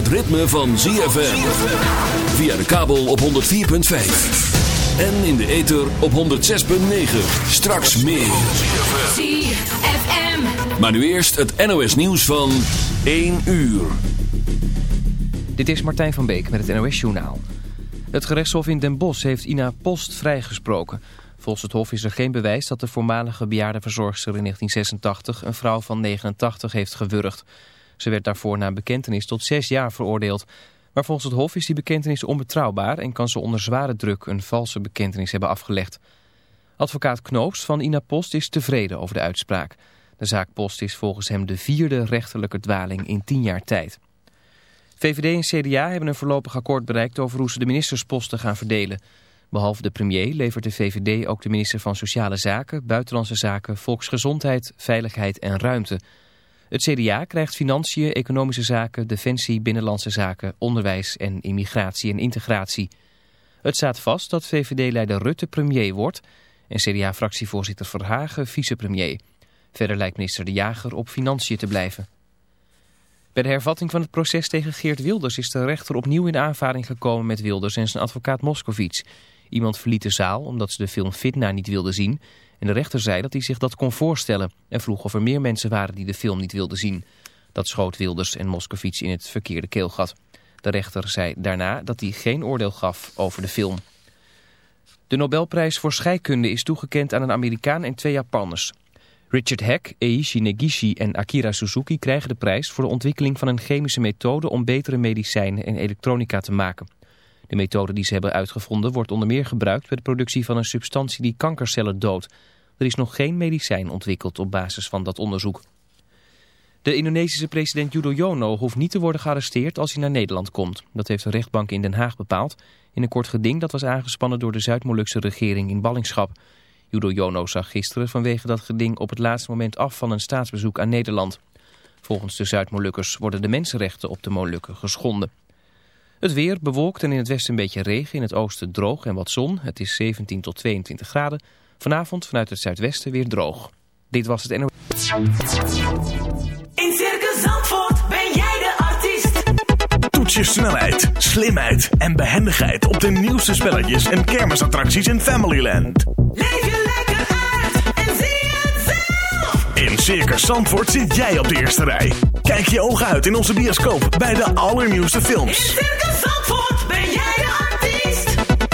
het ritme van ZFM. Via de kabel op 104.5. En in de ether op 106.9. Straks meer. ZFM. Maar nu eerst het NOS nieuws van 1 uur. Dit is Martijn van Beek met het NOS-journaal. Het gerechtshof in Den Bosch heeft Ina Post vrijgesproken. Volgens het hof is er geen bewijs dat de voormalige bejaardenverzorgster in 1986 een vrouw van 89 heeft gewurgd. Ze werd daarvoor na bekentenis tot zes jaar veroordeeld. Maar volgens het hof is die bekentenis onbetrouwbaar en kan ze onder zware druk een valse bekentenis hebben afgelegd. Advocaat Knoops van Ina Post is tevreden over de uitspraak. De zaak Post is volgens hem de vierde rechterlijke dwaling in tien jaar tijd. VVD en CDA hebben een voorlopig akkoord bereikt over hoe ze de ministersposten gaan verdelen. Behalve de premier levert de VVD ook de minister van Sociale Zaken, Buitenlandse Zaken, Volksgezondheid, Veiligheid en Ruimte. Het CDA krijgt financiën, economische zaken, defensie, binnenlandse zaken, onderwijs en immigratie en integratie. Het staat vast dat VVD-leider Rutte premier wordt en CDA-fractievoorzitter Verhagen vicepremier. Verder lijkt minister De Jager op financiën te blijven. Bij de hervatting van het proces tegen Geert Wilders is de rechter opnieuw in aanvaring gekomen met Wilders en zijn advocaat Moscovici. Iemand verliet de zaal omdat ze de film Fitna niet wilde zien. En de rechter zei dat hij zich dat kon voorstellen en vroeg of er meer mensen waren die de film niet wilden zien. Dat schoot Wilders en Moscovici in het verkeerde keelgat. De rechter zei daarna dat hij geen oordeel gaf over de film. De Nobelprijs voor scheikunde is toegekend aan een Amerikaan en twee Japanners. Richard Heck, Eiichi Negishi en Akira Suzuki krijgen de prijs voor de ontwikkeling van een chemische methode om betere medicijnen en elektronica te maken. De methode die ze hebben uitgevonden wordt onder meer gebruikt bij de productie van een substantie die kankercellen doodt. Er is nog geen medicijn ontwikkeld op basis van dat onderzoek. De Indonesische president Yudhoyono hoeft niet te worden gearresteerd als hij naar Nederland komt. Dat heeft de rechtbank in Den Haag bepaald in een kort geding dat was aangespannen door de Zuid-Molukse regering in ballingschap. Yudhoyono zag gisteren vanwege dat geding op het laatste moment af van een staatsbezoek aan Nederland. Volgens de Zuid-Molukkers worden de mensenrechten op de Molukken geschonden. Het weer bewolkt en in het westen een beetje regen, in het oosten droog en wat zon. Het is 17 tot 22 graden. Vanavond vanuit het zuidwesten weer droog. Dit was het NO. In Circus Zandvoort ben jij de artiest. Toets je snelheid, slimheid en behendigheid op de nieuwste spelletjes en kermisattracties in Familyland. Leef je lekker uit en zie het zelf. In Circus Zandvoort zit jij op de eerste rij. Kijk je ogen uit in onze bioscoop bij de allernieuwste In films. Circus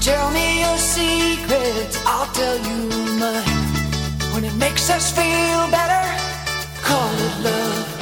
Tell me your secrets, I'll tell you mine. When it makes us feel better, call it love.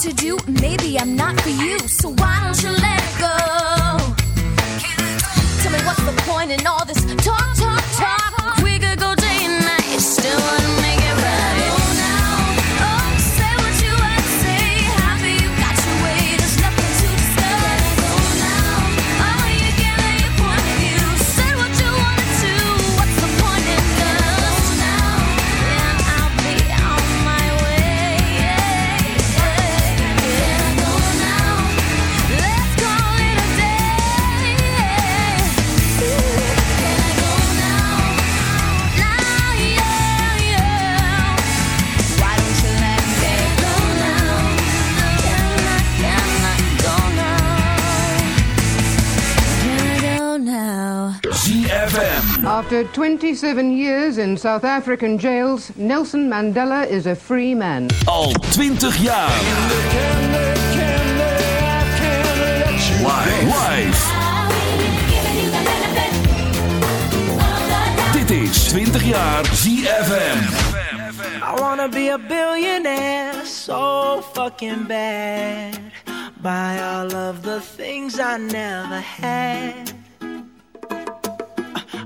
to do, maybe I'm not for you. So why don't After 27 years in South African jails, Nelson Mandela is a free man. Al 20 jaar. Wife. Dit is 20 jaar ZFM. I wanna be a billionaire so fucking bad. All of the things I never had.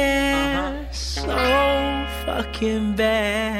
billionaire uh-huh. so fucking bad.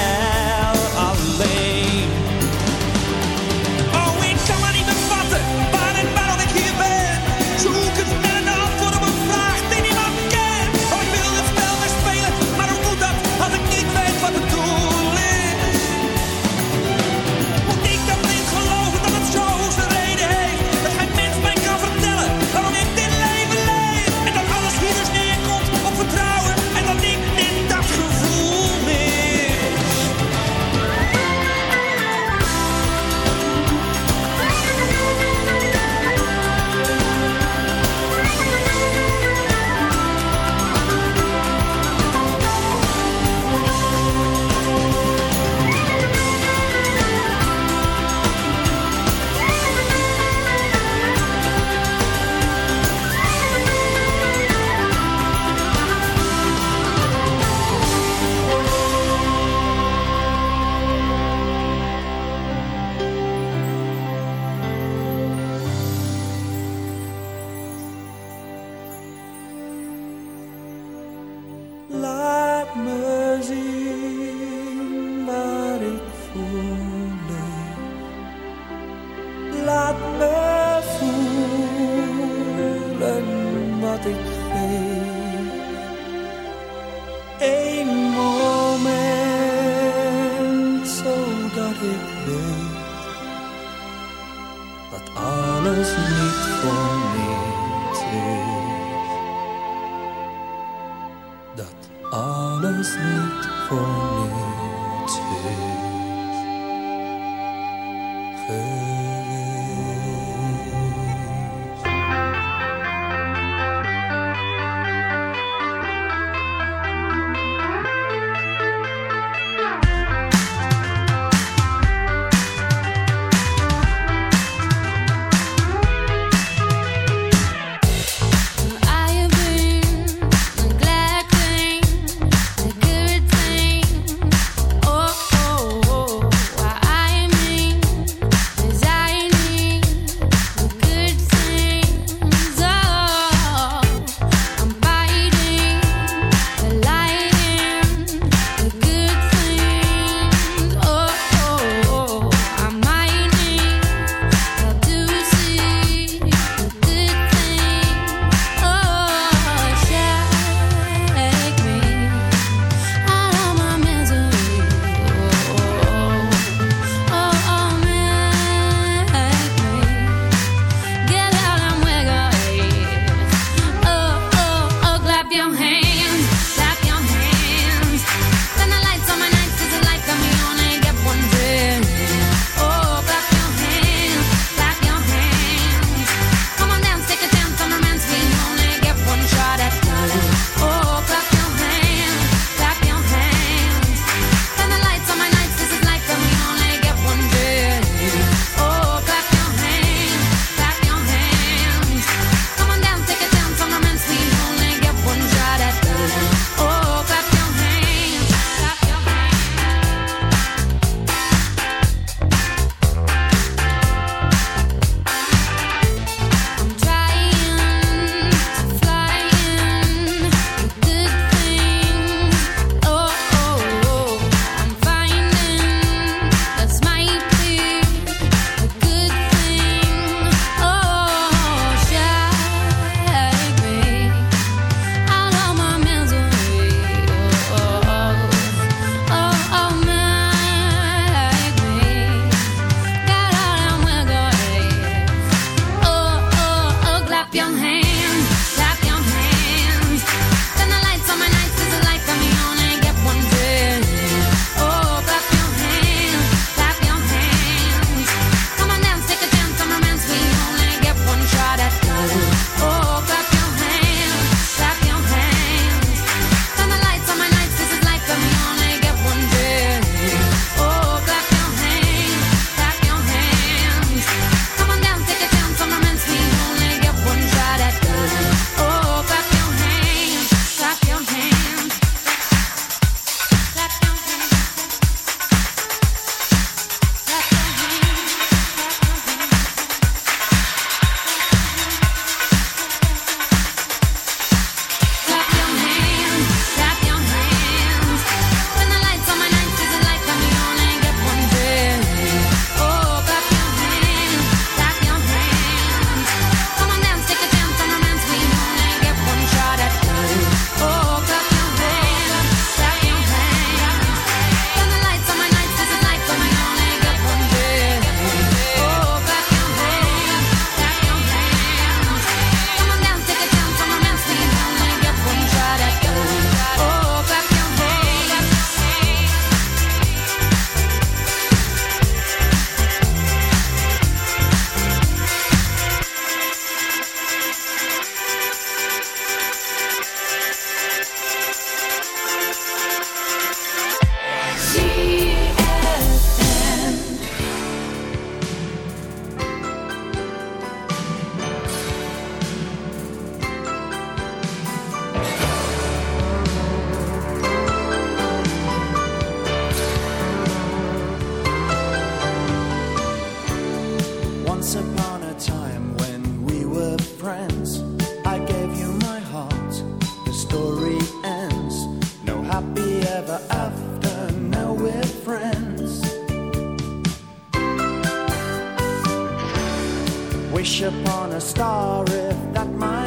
ever after, now we're friends. Wish upon a star if that might.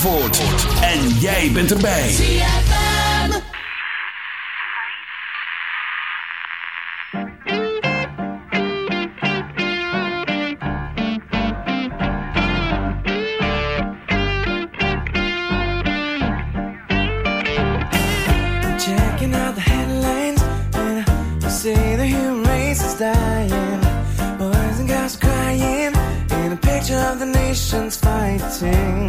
Zandvoort. En jij bent erbij. Checking out the headlines. And I see the human race is dying. Boys and girls are crying. A picture of the nations fighting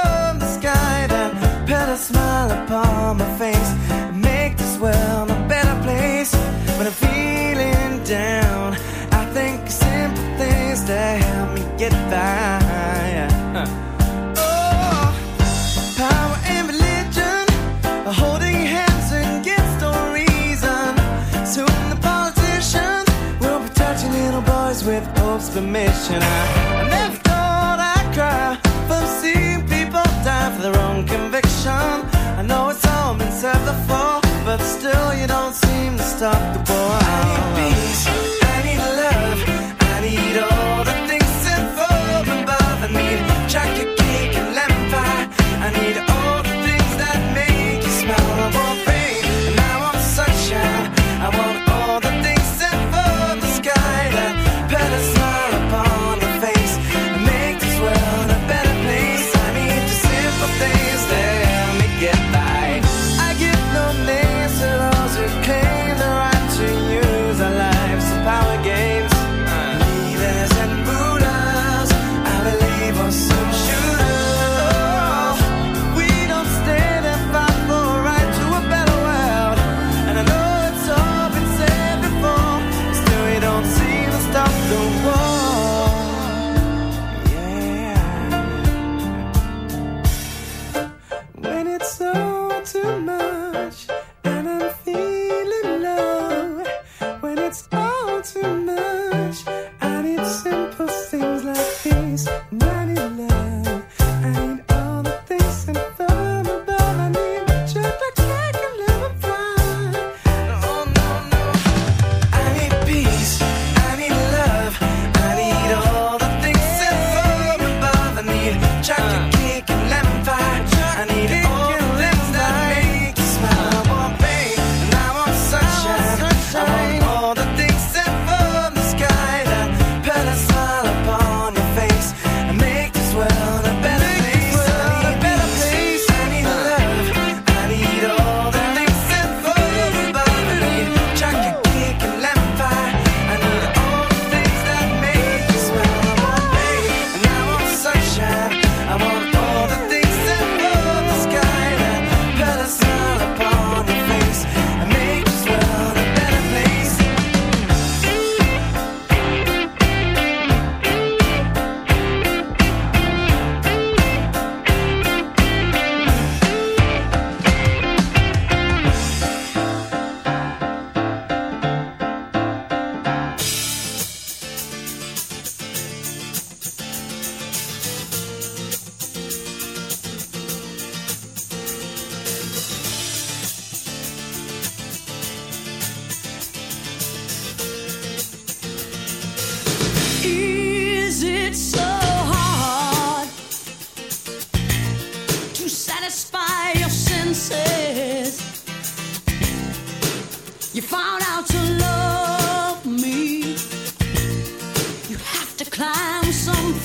Put a smile upon my face and make this world a better place. When I'm feeling down, I think simple things that help me get by. Oh, power and religion are holding hands against no reason. Soon the politicians will be touching little boys with hopes permission. I, don't seem to stop the ball.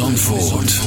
Zandvoort.